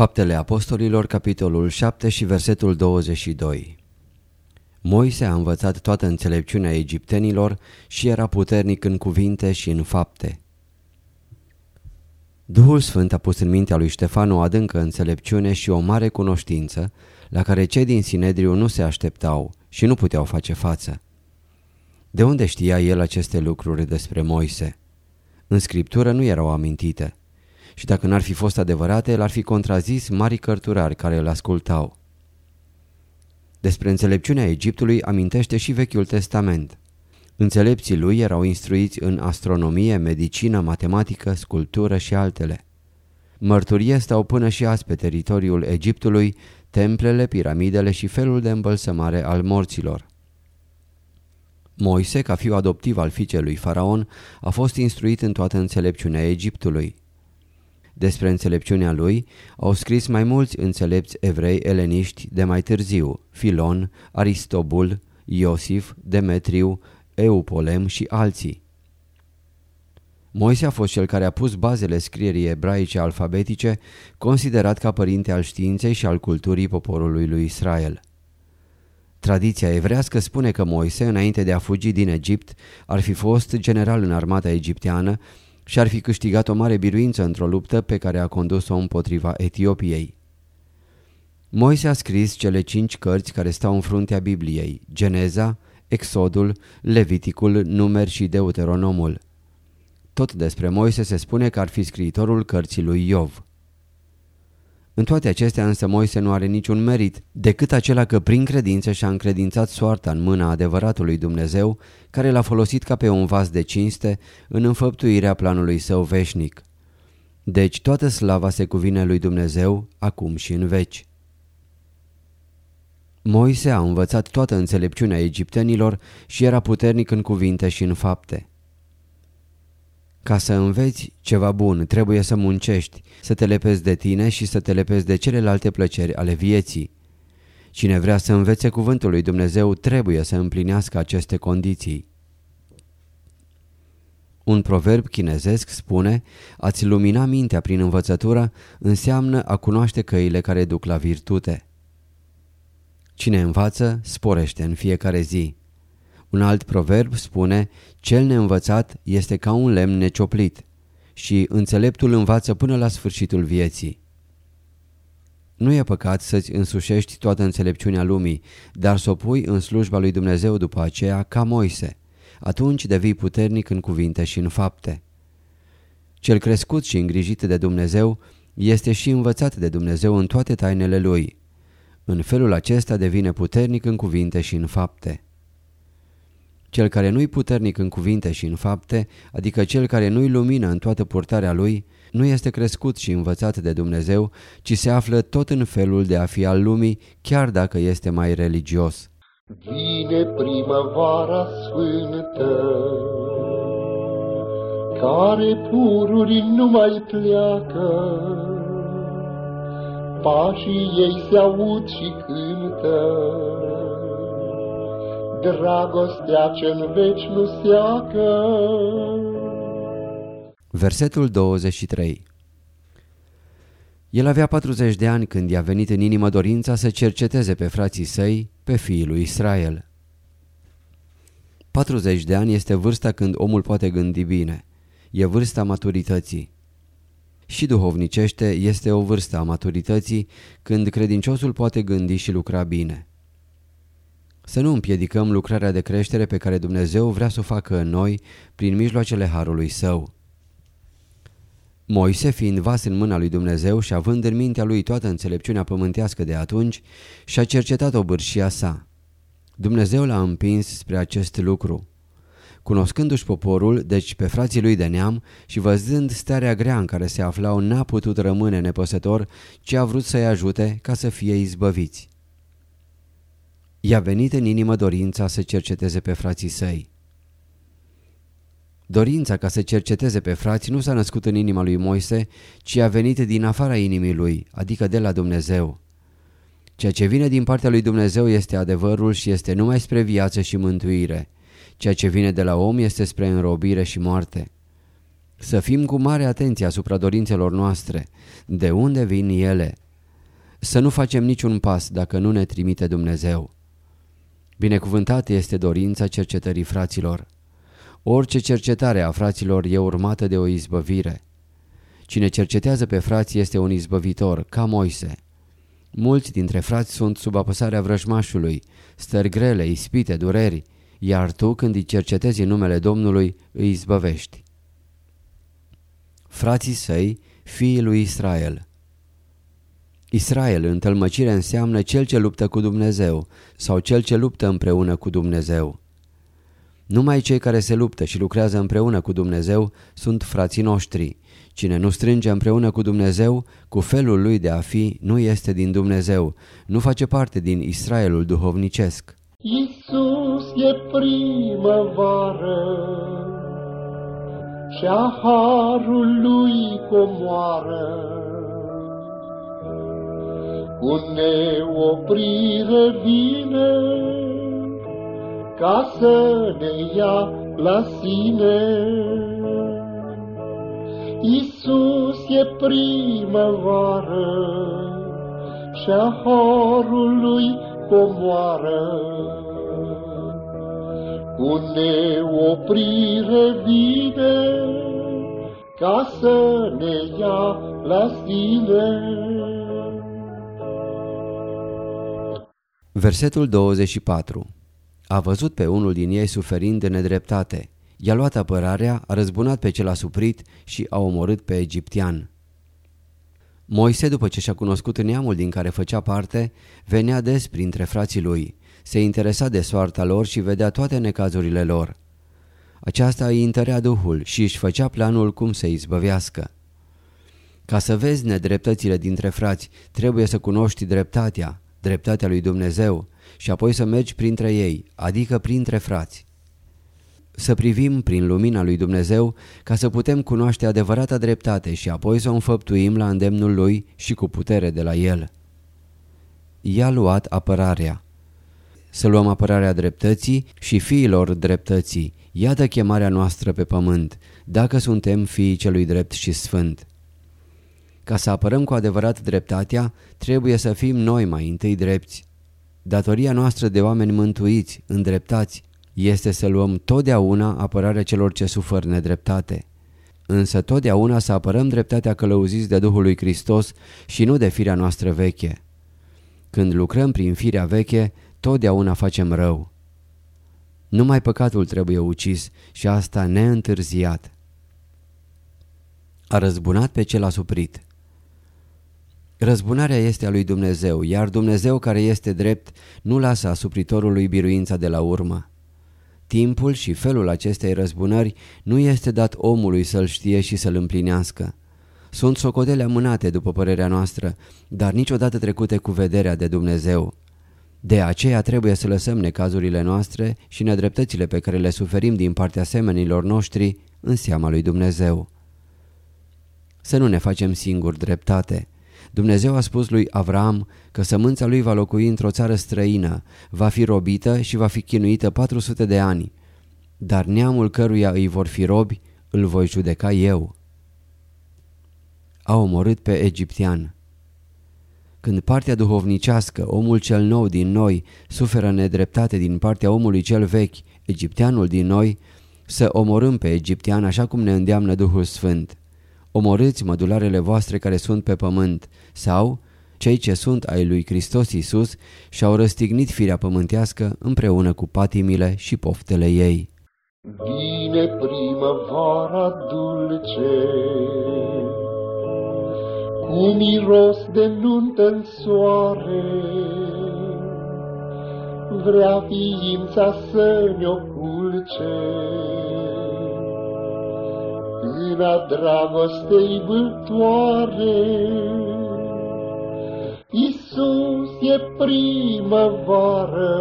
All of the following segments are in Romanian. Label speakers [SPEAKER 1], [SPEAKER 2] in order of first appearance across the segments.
[SPEAKER 1] Faptele Apostolilor, capitolul 7 și versetul 22 Moise a învățat toată înțelepciunea egiptenilor și era puternic în cuvinte și în fapte. Duhul Sfânt a pus în mintea lui Ștefan o adâncă înțelepciune și o mare cunoștință la care cei din Sinedriu nu se așteptau și nu puteau face față. De unde știa el aceste lucruri despre Moise? În scriptură nu erau amintite și dacă n-ar fi fost adevărate, l-ar fi contrazis mari cărturari care îl ascultau. Despre înțelepciunea Egiptului amintește și Vechiul Testament. Înțelepții lui erau instruiți în astronomie, medicină, matematică, sculptură și altele. Mărturie stau până și azi pe teritoriul Egiptului templele, piramidele și felul de îmbălsămare al morților. Moise, ca fiu adoptiv al fiicelui Faraon, a fost instruit în toată înțelepciunea Egiptului. Despre înțelepciunea lui au scris mai mulți înțelepți evrei eleniști de mai târziu, Filon, Aristobul, Iosif, Demetriu, Eupolem și alții. Moise a fost cel care a pus bazele scrierii ebraice alfabetice, considerat ca părinte al științei și al culturii poporului lui Israel. Tradiția evrească spune că Moise, înainte de a fugi din Egipt, ar fi fost general în armata egipteană și ar fi câștigat o mare biruință într-o luptă pe care a condus-o împotriva Etiopiei. Moise a scris cele cinci cărți care stau în fruntea Bibliei, Geneza, Exodul, Leviticul, Numer și Deuteronomul. Tot despre Moise se spune că ar fi scriitorul cărții lui Iov. În toate acestea însă Moise nu are niciun merit decât acela că prin credință și-a încredințat soarta în mâna adevăratului Dumnezeu care l-a folosit ca pe un vas de cinste în înfăptuirea planului său veșnic. Deci toată slava se cuvine lui Dumnezeu acum și în veci. Moise a învățat toată înțelepciunea egiptenilor și era puternic în cuvinte și în fapte. Ca să înveți ceva bun, trebuie să muncești, să te lepezi de tine și să te lepezi de celelalte plăceri ale vieții. Cine vrea să învețe cuvântul lui Dumnezeu trebuie să împlinească aceste condiții. Un proverb chinezesc spune, ați lumina mintea prin învățătură înseamnă a cunoaște căile care duc la virtute. Cine învață, sporește în fiecare zi. Un alt proverb spune, cel neînvățat este ca un lemn necioplit și înțeleptul învață până la sfârșitul vieții. Nu e păcat să-ți însușești toată înțelepciunea lumii, dar să o pui în slujba lui Dumnezeu după aceea ca Moise. Atunci devii puternic în cuvinte și în fapte. Cel crescut și îngrijit de Dumnezeu este și învățat de Dumnezeu în toate tainele lui. În felul acesta devine puternic în cuvinte și în fapte. Cel care nu-i puternic în cuvinte și în fapte, adică cel care nu-i lumină în toată purtarea lui, nu este crescut și învățat de Dumnezeu, ci se află tot în felul de a fi al lumii, chiar dacă este mai religios.
[SPEAKER 2] Vine primăvara sfântă, care pururi nu mai pleacă, pașii ei se aud și cântă, dragostea ce-n veci nu seacă.
[SPEAKER 1] Versetul 23 El avea 40 de ani când i-a venit în inimă dorința să cerceteze pe frații săi, pe fiii lui Israel. 40 de ani este vârsta când omul poate gândi bine. E vârsta maturității. și duhovnicește este o vârstă a maturității când credinciosul poate gândi și lucra bine. Să nu împiedicăm lucrarea de creștere pe care Dumnezeu vrea să o facă în noi prin mijloacele Harului Său. Moise, fiind vas în mâna lui Dumnezeu și având în mintea lui toată înțelepciunea pământească de atunci, și-a cercetat obârșia sa. Dumnezeu l-a împins spre acest lucru. Cunoscându-și poporul, deci pe frații lui de neam, și văzând starea grea în care se aflau, n-a putut rămâne nepăsător, ci a vrut să-i ajute ca să fie izbăviți. I-a venit în inimă dorința să cerceteze pe frații săi. Dorința ca să cerceteze pe frați nu s-a născut în inima lui Moise, ci a venit din afara inimii lui, adică de la Dumnezeu. Ceea ce vine din partea lui Dumnezeu este adevărul și este numai spre viață și mântuire. Ceea ce vine de la om este spre înrobire și moarte. Să fim cu mare atenție asupra dorințelor noastre. De unde vin ele? Să nu facem niciun pas dacă nu ne trimite Dumnezeu. Binecuvântată este dorința cercetării fraților. Orice cercetare a fraților e urmată de o izbăvire. Cine cercetează pe frați este un izbăvitor, ca Moise. Mulți dintre frați sunt sub apăsarea vrăjmașului, stări grele, ispite, dureri, iar tu când îi cercetezi în numele Domnului, îi izbăvești. Frații săi, fiii lui Israel Israel în tălmăcire înseamnă cel ce luptă cu Dumnezeu sau cel ce luptă împreună cu Dumnezeu. Numai cei care se luptă și lucrează împreună cu Dumnezeu sunt frații noștri. Cine nu strânge împreună cu Dumnezeu, cu felul lui de a fi, nu este din Dumnezeu, nu face parte din Israelul duhovnicesc.
[SPEAKER 2] Iisus e primăvară și a harul lui comoară. Cu neoprire vine ca să ne ia la sine. Iisus e primăvară și a harului comoară. Cu neoprire vine ca să ne ia la sine.
[SPEAKER 1] Versetul 24 A văzut pe unul din ei suferind de nedreptate. I-a luat apărarea, a răzbunat pe cel asuprit și a omorât pe egiptean. Moise, după ce și-a cunoscut neamul din care făcea parte, venea des printre frații lui. Se interesa de soarta lor și vedea toate necazurile lor. Aceasta îi întărea duhul și își făcea planul cum să izbăvească. Ca să vezi nedreptățile dintre frați, trebuie să cunoști dreptatea, dreptatea lui Dumnezeu și apoi să mergi printre ei, adică printre frați. Să privim prin lumina lui Dumnezeu ca să putem cunoaște adevărata dreptate și apoi să o înfăptuim la îndemnul lui și cu putere de la el. I-a luat apărarea. Să luăm apărarea dreptății și fiilor dreptății. Iată chemarea noastră pe pământ, dacă suntem fiii celui drept și sfânt. Ca să apărăm cu adevărat dreptatea, trebuie să fim noi mai întâi drepți. Datoria noastră de oameni mântuiți, îndreptați, este să luăm totdeauna apărarea celor ce sufer nedreptate. Însă totdeauna să apărăm dreptatea călăuziți de Duhul lui Hristos și nu de firea noastră veche. Când lucrăm prin firea veche, totdeauna facem rău. Numai păcatul trebuie ucis și asta neîntârziat. A răzbunat pe cel asuprit. Răzbunarea este a lui Dumnezeu, iar Dumnezeu care este drept nu lasă asupritorului biruința de la urmă. Timpul și felul acestei răzbunări nu este dat omului să-l știe și să-l împlinească. Sunt socotele amânate după părerea noastră, dar niciodată trecute cu vederea de Dumnezeu. De aceea trebuie să lăsăm necazurile noastre și nedreptățile pe care le suferim din partea semenilor noștri în seama lui Dumnezeu. Să nu ne facem singuri dreptate. Dumnezeu a spus lui Avram că sămânța lui va locui într-o țară străină, va fi robită și va fi chinuită 400 de ani. Dar neamul căruia îi vor fi robi, îl voi judeca eu. A omorât pe egiptean. Când partea duhovnicească, omul cel nou din noi, suferă nedreptate din partea omului cel vechi, egipteanul din noi, să omorâm pe egiptean așa cum ne îndeamnă Duhul Sfânt. Omorâți mădularele voastre care sunt pe pământ, sau cei ce sunt ai lui Hristos Iisus și-au răstignit firea pământească împreună cu patimile și poftele ei.
[SPEAKER 2] Vine primăvara dulce, cu miros de nuntă în soare, vrea ființa să ne oculce. În a dragostei bâltoare, Iisus e primăvară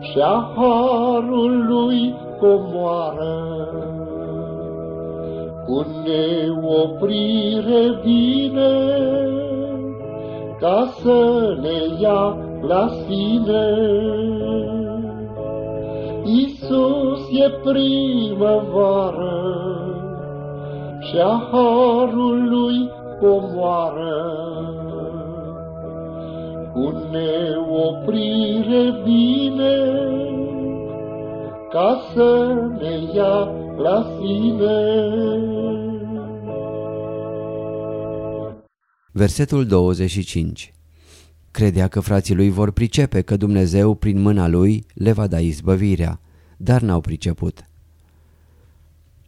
[SPEAKER 2] și a harului comoară. Cu neoprire vine ca să ne ia la sine. Iisus e primăvară și a harului comoară. Cu neoprire vine ca să ne ia la sine.
[SPEAKER 1] Versetul 25 Credea că frații lui vor pricepe că Dumnezeu, prin mâna lui, le va da izbăvirea, dar n-au priceput.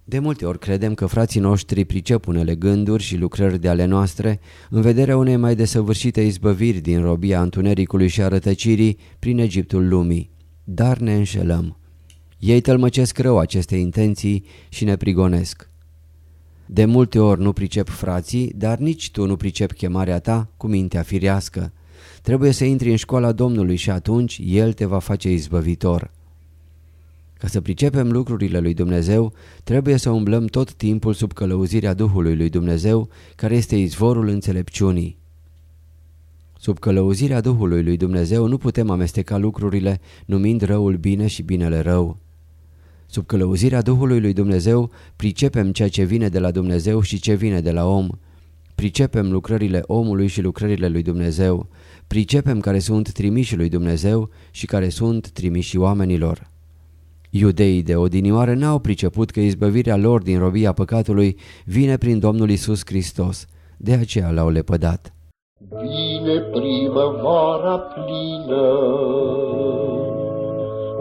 [SPEAKER 1] De multe ori credem că frații noștri pricep unele gânduri și lucrări de ale noastre în vederea unei mai desăvârșite izbăviri din robia întunericului și a rătăcirii prin Egiptul lumii. Dar ne înșelăm. Ei tălmăcesc rău aceste intenții și ne prigonesc. De multe ori nu pricep frații, dar nici tu nu pricep chemarea ta cu mintea firească. Trebuie să intri în școala Domnului și atunci El te va face izbăvitor. Ca să pricepem lucrurile lui Dumnezeu, trebuie să umblăm tot timpul sub călăuzirea Duhului lui Dumnezeu, care este izvorul înțelepciunii. Sub călăuzirea Duhului lui Dumnezeu nu putem amesteca lucrurile numind răul bine și binele rău. Sub călăuzirea Duhului lui Dumnezeu pricepem ceea ce vine de la Dumnezeu și ce vine de la om. Pricepem lucrările omului și lucrările lui Dumnezeu. Pricepem care sunt trimiși lui Dumnezeu și care sunt trimiși oamenilor. Iudeii de odinioară n-au priceput că izbăvirea lor din robia păcatului vine prin Domnul Isus Hristos, de aceea l-au lepădat.
[SPEAKER 2] Vine primăvara plină,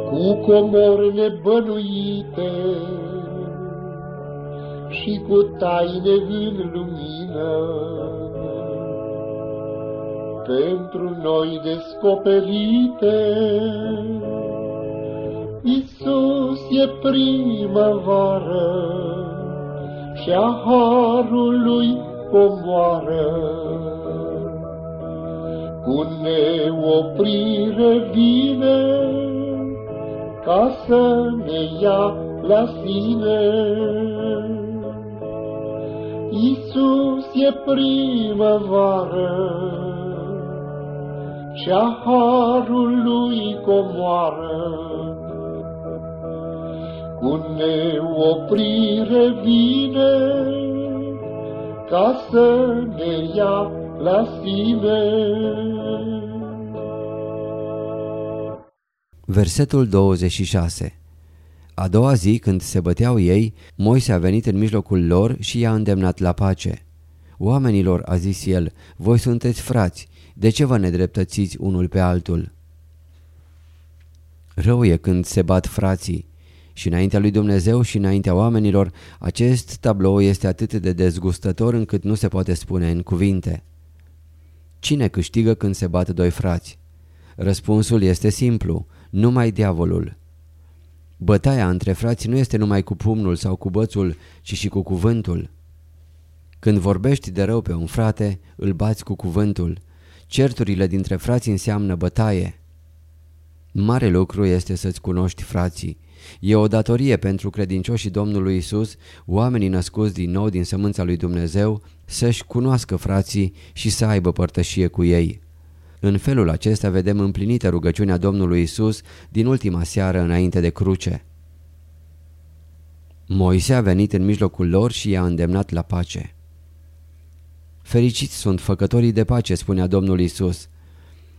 [SPEAKER 2] cu comori nebănuite și cu taine în lumină. Pentru noi descoperite, Isus e primăvară și a harului comoară. Cu neoprire vine ca să ne ia la sine. Isus e primăvară și a harului comoară cu neoprire vine ca să ne ia la sine.
[SPEAKER 1] Versetul 26 A doua zi, când se băteau ei, Moise a venit în mijlocul lor și i-a îndemnat la pace. Oamenilor, a zis el, voi sunteți frați, de ce vă nedreptățiți unul pe altul? Rău e când se bat frații, și înaintea lui Dumnezeu și înaintea oamenilor, acest tablou este atât de dezgustător încât nu se poate spune în cuvinte. Cine câștigă când se bat doi frați? Răspunsul este simplu, numai diavolul. Bătaia între frați nu este numai cu pumnul sau cu bățul, ci și cu cuvântul. Când vorbești de rău pe un frate, îl bați cu cuvântul. Certurile dintre frați înseamnă bătaie. Mare lucru este să-ți cunoști frații. E o datorie pentru credincioșii Domnului Isus, oamenii născuți din nou din sămânța lui Dumnezeu, să-și cunoască frații și să aibă părtășie cu ei. În felul acesta vedem împlinită rugăciunea Domnului Isus din ultima seară înainte de cruce. Moise a venit în mijlocul lor și i-a îndemnat la pace. Fericiți sunt făcătorii de pace, spunea Domnul Isus.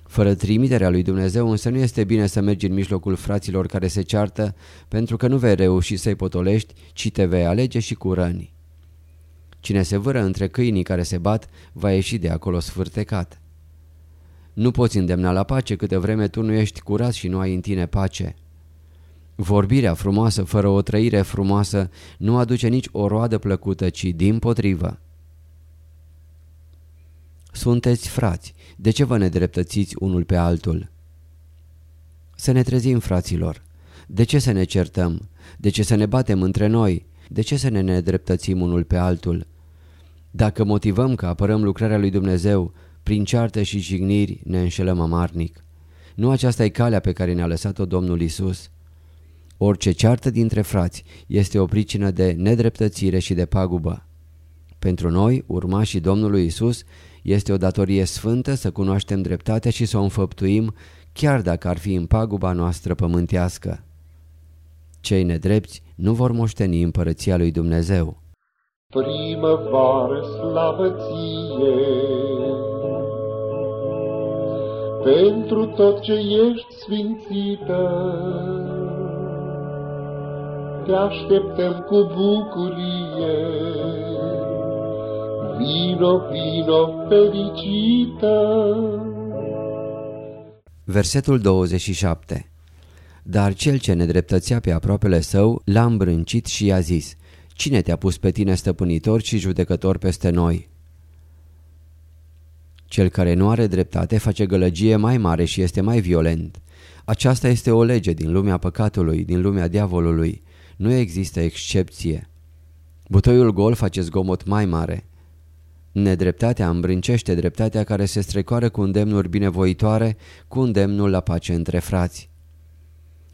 [SPEAKER 1] Fără trimiterea lui Dumnezeu însă nu este bine să mergi în mijlocul fraților care se ceartă pentru că nu vei reuși să-i potolești, ci te vei alege și cu răni. Cine se vâră între câinii care se bat, va ieși de acolo sfârtecat. Nu poți îndemna la pace câte vreme tu nu ești curat și nu ai în tine pace. Vorbirea frumoasă fără o trăire frumoasă nu aduce nici o roadă plăcută, ci din potrivă. Sunteți frați, de ce vă nedreptățiți unul pe altul? Să ne trezim, fraților. De ce să ne certăm? De ce să ne batem între noi? De ce să ne nedreptățim unul pe altul? Dacă motivăm că apărăm lucrarea lui Dumnezeu, prin ceartă și jigniri ne înșelăm amarnic. Nu aceasta e calea pe care ne-a lăsat-o Domnul Isus. Orice ceartă dintre frați este o pricină de nedreptățire și de pagubă. Pentru noi, urmașii Domnului Isus, este o datorie sfântă să cunoaștem dreptatea și să o înfăptuim, chiar dacă ar fi în paguba noastră pământească. Cei nedrepți nu vor moșteni împărăția lui Dumnezeu.
[SPEAKER 2] Primăvară slavă ție, pentru tot ce ești sfințită, te așteptăm cu bucurie. Vino, vino, fericită!
[SPEAKER 1] Versetul 27 Dar cel ce nedreptățea pe aproapele său l-a îmbrâncit și i-a zis Cine te-a pus pe tine stăpânitor și judecător peste noi? Cel care nu are dreptate face gălăgie mai mare și este mai violent. Aceasta este o lege din lumea păcatului, din lumea diavolului. Nu există excepție. Butoiul gol face zgomot mai mare. Nedreptatea îmbrâncește dreptatea care se strecoară cu îndemnuri binevoitoare, cu îndemnul la pace între frați.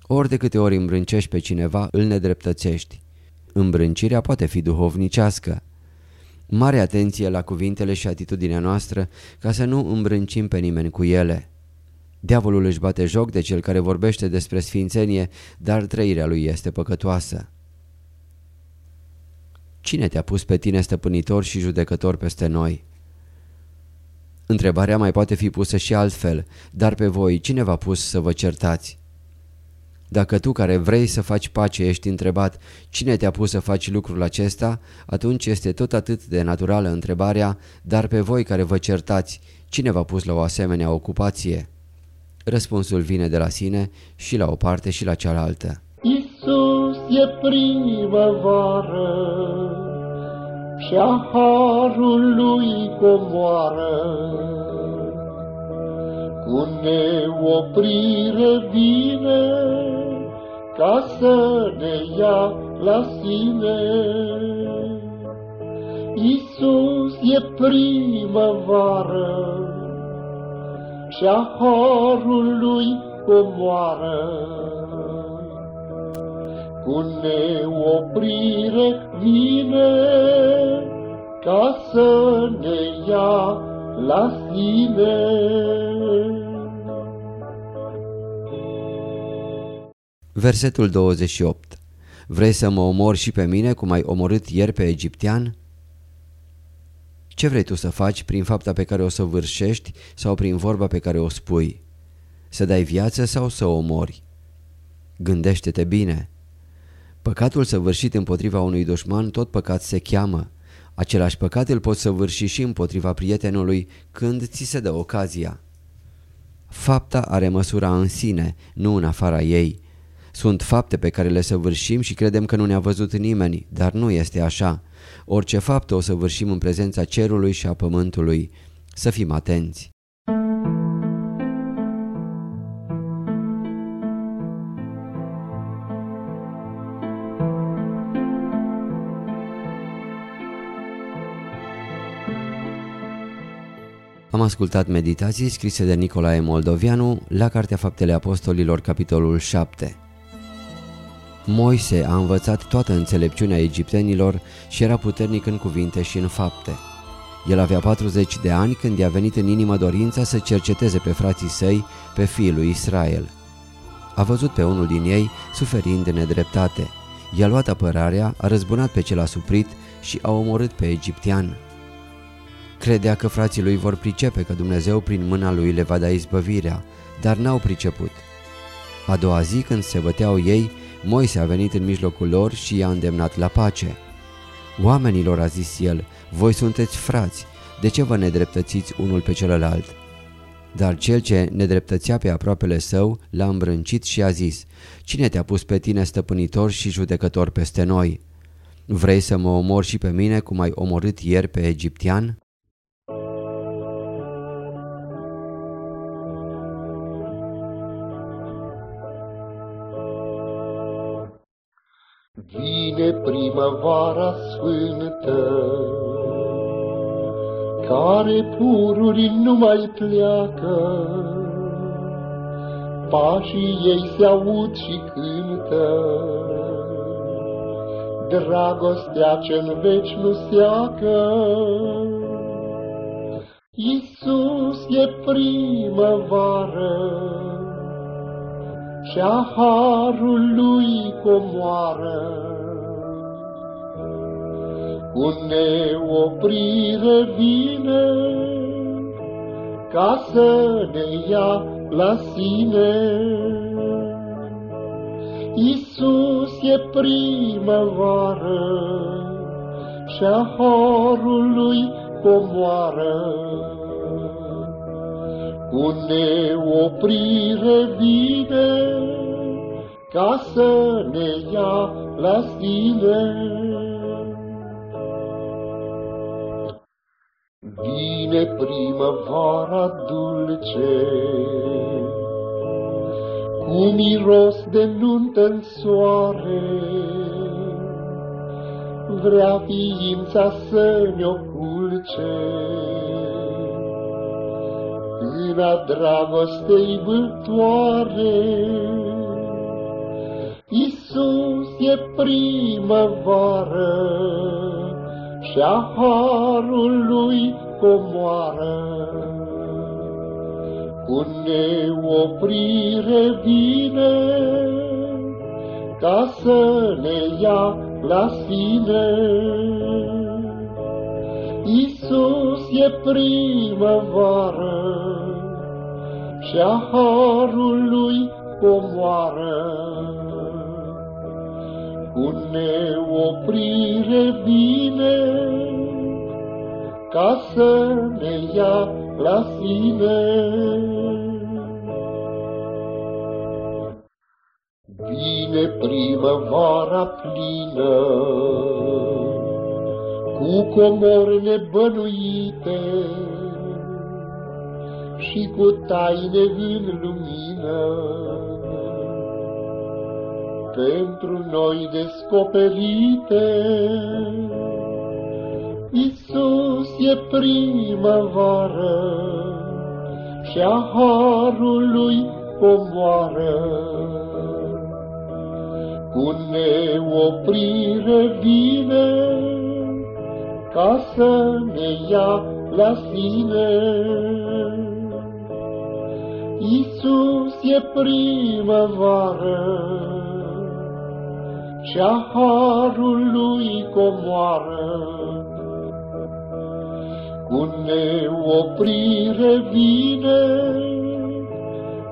[SPEAKER 1] Ori de câte ori îmbrâncești pe cineva, îl nedreptățești. Îmbrâncirea poate fi duhovnicească. Mare atenție la cuvintele și atitudinea noastră ca să nu îmbrâncim pe nimeni cu ele. Diavolul își bate joc de cel care vorbește despre sfințenie, dar trăirea lui este păcătoasă. Cine te-a pus pe tine stăpânitor și judecător peste noi? Întrebarea mai poate fi pusă și altfel, dar pe voi cine v-a pus să vă certați? Dacă tu care vrei să faci pace ești întrebat cine te-a pus să faci lucrul acesta, atunci este tot atât de naturală întrebarea, dar pe voi care vă certați, cine v-a pus la o asemenea ocupație? Răspunsul vine de la sine și la o parte și la cealaltă.
[SPEAKER 2] Iisus e primăvară și a harul lui comoară. Cu neoprire vine ca să ne ia la sine. Iisus e primăvară și a harului comoară. Cu neoprire vine ca să ne ia la sine.
[SPEAKER 1] Versetul 28 Vrei să mă omori și pe mine cum ai omorât ieri pe egiptean? Ce vrei tu să faci prin fapta pe care o să vârșești sau prin vorba pe care o spui? Să dai viață sau să omori? Gândește-te bine. Păcatul săvârșit împotriva unui dușman tot păcat se cheamă. Același păcat îl poți săvârși și împotriva prietenului când ți se dă ocazia. Fapta are măsura în sine, nu în afara ei. Sunt fapte pe care le săvârșim și credem că nu ne-a văzut nimeni, dar nu este așa. Orice faptă o săvârșim în prezența cerului și a pământului. Să fim atenți. Am ascultat meditații scrise de Nicolae Moldovianu la Cartea Faptele Apostolilor, capitolul 7. Moise a învățat toată înțelepciunea egiptenilor și era puternic în cuvinte și în fapte. El avea 40 de ani când i-a venit în inimă dorința să cerceteze pe frații săi, pe fiul lui Israel. A văzut pe unul din ei suferind de nedreptate. I-a luat apărarea, a răzbunat pe cel asuprit și a omorât pe egiptean. Credea că frații lui vor pricepe că Dumnezeu prin mâna lui le va da izbăvirea, dar n-au priceput. A doua zi când se băteau ei, Moise a venit în mijlocul lor și i-a îndemnat la pace. Oamenilor, a zis el, voi sunteți frați, de ce vă nedreptățiți unul pe celălalt? Dar cel ce nedreptățea pe aproapele său l-a îmbrâncit și a zis, Cine te-a pus pe tine stăpânitor și judecător peste noi? Vrei să mă omor și pe mine cum ai omorât ieri pe egiptean?
[SPEAKER 2] Vine primăvara sfântă, care pururi nu mai pleacă, pașii ei se aud și cântă, dragostea ce-n veci nu seacă. Iisus e primăvară, și-a harul lui comoară. Cu neoprire vine, ca să ne ia la sine. Iisus e primăvară și-a harul lui comoară. Cu neoprire vine ca să ne ia la sine. Vine primăvara dulce, cu miros de nuntă în soare, vrea ființa să ne oculce. În a dragostei vâltoare, Iisus e primăvară, și-a harul lui comoară. Cu neoprire vine, ca să ne ia la sine. Iisus e primăvară și-a harul lui comoară. Cu neoprire vine, ca să ne ia la sine. Vine primăvara plină, cu comori nebănuite și cu taine în lumină. Pentru noi descoperite, Iisus e primăvară și a harului comoară. Cu neoprire vine ca să ne ia la sine. Iisus e primăvară și a harului comoară. Cu neoprire vine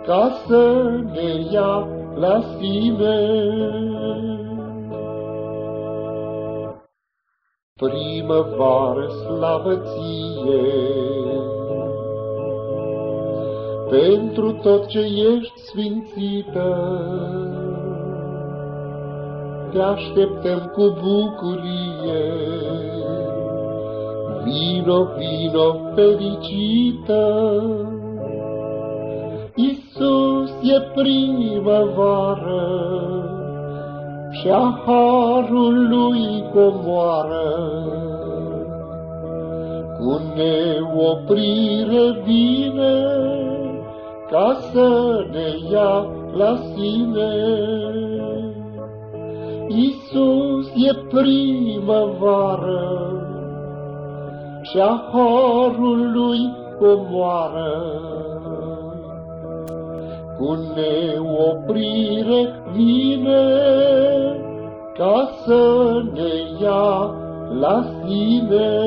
[SPEAKER 2] ca să ne ia la sine. Primăvară slavă ție, pentru tot ce ești sfințită, te așteptăm cu bucurie. Vino, vino, fericită, Iisus e primăvară și a harul lui comoară. Cu neoprire vine ca să ne ia la sine. Iisus e primăvară și a harul lui comoară. Cu neoprire vine ca să ne ia la sine.